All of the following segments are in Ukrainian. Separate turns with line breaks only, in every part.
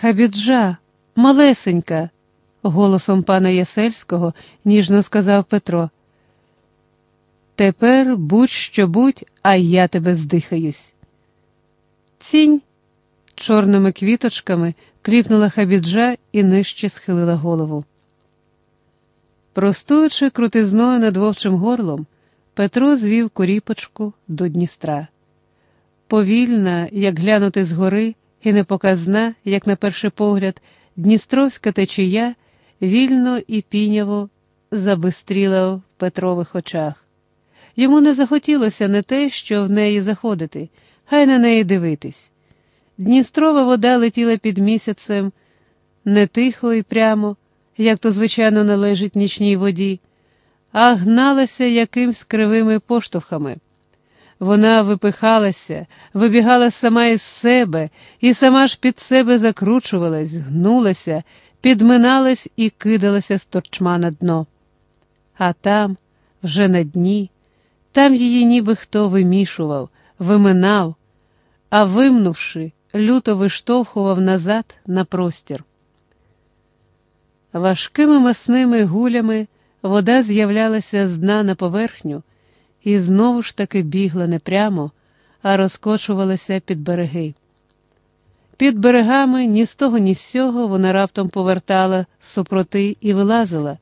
Хабіджа, малесенька, голосом пана Ясельського ніжно сказав Петро. Тепер будь що будь, а я тебе здихаюсь. Цінь чорними квіточками кліпнула хабіджа і нижче схилила голову. Простуючи крутизною над вовчим горлом, Петро звів коріпочку до Дністра. Повільна, як глянути згори, і непоказна, як на перший погляд, Дністровська течія вільно і піняво забистріла в Петрових очах. Йому не захотілося не те, що в неї заходити, хай на неї дивитись. Дністрова вода летіла під місяцем не тихо і прямо, як то, звичайно, належить нічній воді, а гналася якимсь кривими поштовхами. Вона випихалася, вибігала сама із себе і сама ж під себе закручувалась, гнулася, підминалась і кидалася з торчма на дно. А там, вже на дні, там її ніби хто вимішував, виминав, а вимнувши, люто виштовхував назад на простір. Важкими масними гулями вода з'являлася з дна на поверхню і знову ж таки бігла не прямо, а розкочувалася під береги. Під берегами ні з того, ні з сього вона раптом повертала супроти і вилазила,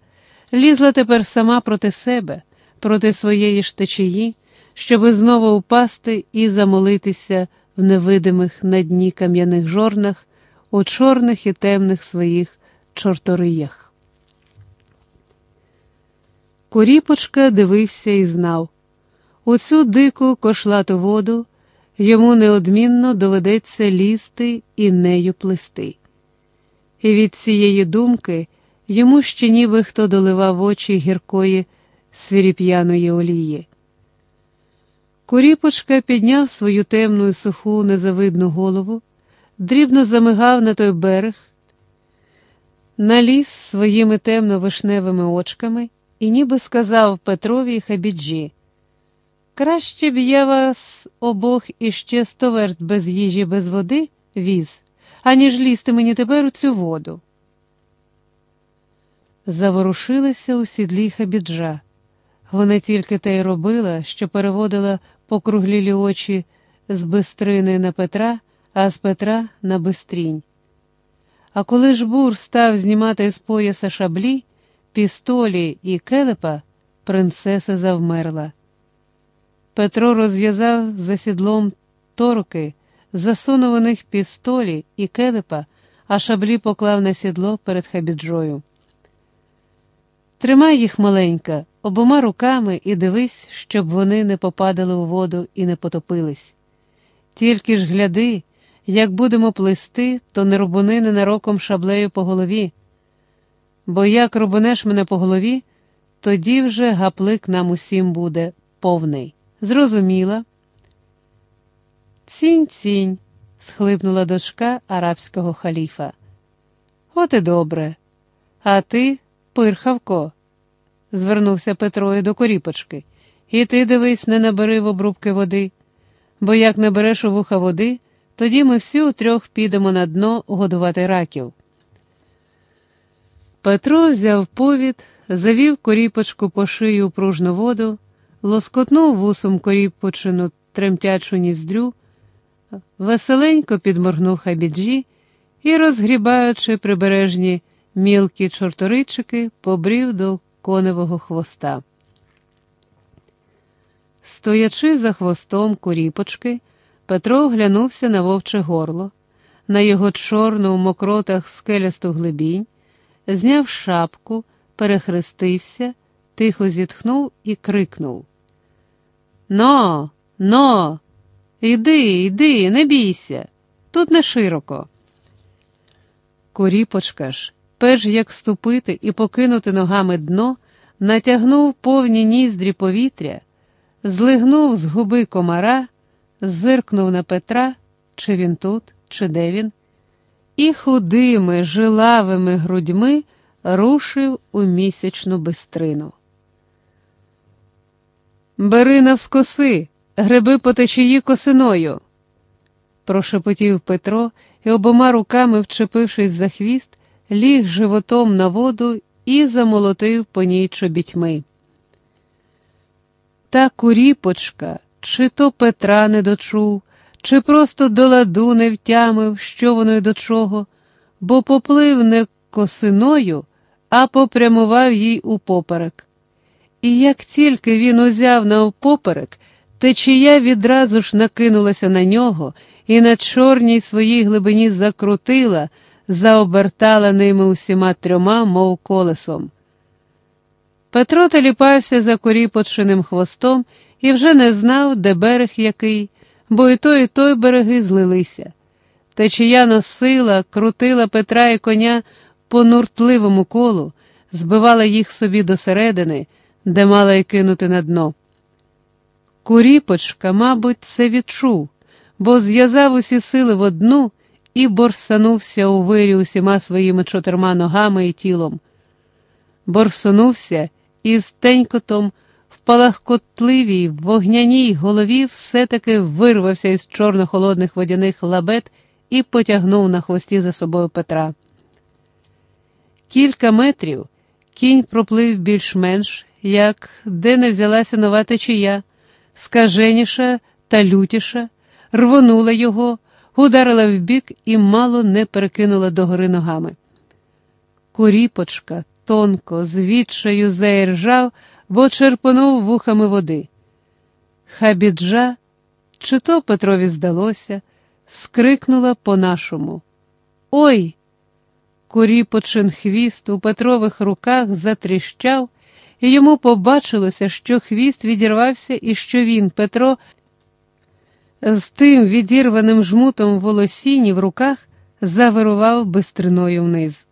лізла тепер сама проти себе, проти своєї ж течії, щоби знову упасти і замолитися в невидимих на дні кам'яних жорнах, у чорних і темних своїх чорториях. Куріпочка дивився і знав у цю дику кошлату воду йому неодмінно доведеться лізти і нею плести. І від цієї думки йому ще ніби хто доливав очі гіркої свіріп'яної олії. Куріпочка підняв свою темну і суху незавидну голову, дрібно замигав на той берег, наліз своїми темно-вишневими очками і ніби сказав Петрові і Хабіджі. Краще б я вас обох іще сто верст без їжі, без води віз, аніж лізти мені тепер у цю воду. Заворушилася у сідлі хабіджа. Вона тільки те й робила, що переводила покруглілі очі з бистрини на Петра, а з Петра на бистрінь. А коли ж бур став знімати з пояса шаблі, пістолі і келепа, принцеса завмерла. Петро розв'язав за сідлом торки, засунув у них пістолі і келепа, а шаблі поклав на сідло перед хабіджою. Тримай їх маленька, обома руками і дивись, щоб вони не попадали у воду і не потопились. Тільки ж гляди, як будемо плисти, то не рубуни ненароком шаблею по голові. Бо як рубунеш мене по голові, тоді вже гаплик нам усім буде повний. Зрозуміла. Цінь цінь, схлипнула дочка арабського халіфа. От і добре. А ти, пирхавко, звернувся Петро до коріпочки, і ти дивись, не набери в обрубки води, бо як набереш у вуха води, тоді ми всі утрьох підемо на дно годувати раків. Петро взяв повід, завів коріпочку по шию пружну воду лоскотнув вусом коріпочину тремтячу ніздрю, веселенько підморгнув хабіджі і, розгрібаючи прибережні мілкі чорторичики, побрів до коневого хвоста. Стоячи за хвостом коріпочки, Петро оглянувся на вовче горло, на його чорну в мокротах скелясту глибінь, зняв шапку, перехрестився тихо зітхнув і крикнув. Но, но, іди, іди, не бійся, тут не широко. Коріпочка ж, перш як ступити і покинути ногами дно, натягнув повні ніздрі повітря, злигнув з губи комара, зиркнув на Петра, чи він тут, чи де він, і худими, жилавими грудьми рушив у місячну бистрину. Бери навскоси, гриби по течії косиною, прошепотів Петро і обома руками, вчепившись за хвіст, ліг животом на воду і замолотив по ній чобітьми. Та куріпочка, чи то Петра не дочув, чи просто до ладу не втямив, що воно й до чого, бо поплив не косиною, а попрямував їй упоперек. І як тільки він узяв навпоперек, течія відразу ж накинулася на нього і на чорній своїй глибині закрутила, заобертала ними усіма трьома, мов колесом. Петро теліпався за коріпочиним хвостом і вже не знав, де берег який, бо і той, і той береги злилися. Течія носила, крутила Петра і коня по нуртливому колу, збивала їх собі досередини, де мала й кинути на дно. Куріпочка, мабуть, це відчув, бо зв'язав усі сили в одну і борсанувся у вирі усіма своїми чотирма ногами і тілом. Борсунувся і з тенькотом в палахкотливій вогняній голові все-таки вирвався із чорно-холодних водяних лабет і потягнув на хвості за собою Петра. Кілька метрів кінь проплив більш-менш, як де не взялася нова течія, скаженіша та лютіша, рвонула його, ударила вбік і мало не перекинула догори ногами. Куріпочка тонко, з відчаю заіржав, бо черпонув вухами води. Хабіджа, чи то Петрові здалося, скрикнула по-нашому. Ой! Куріпочин хвіст у Петрових руках затріщав, і йому побачилося, що хвіст відірвався і що він, Петро, з тим відірваним жмутом волосіні в руках завирував бистриною вниз.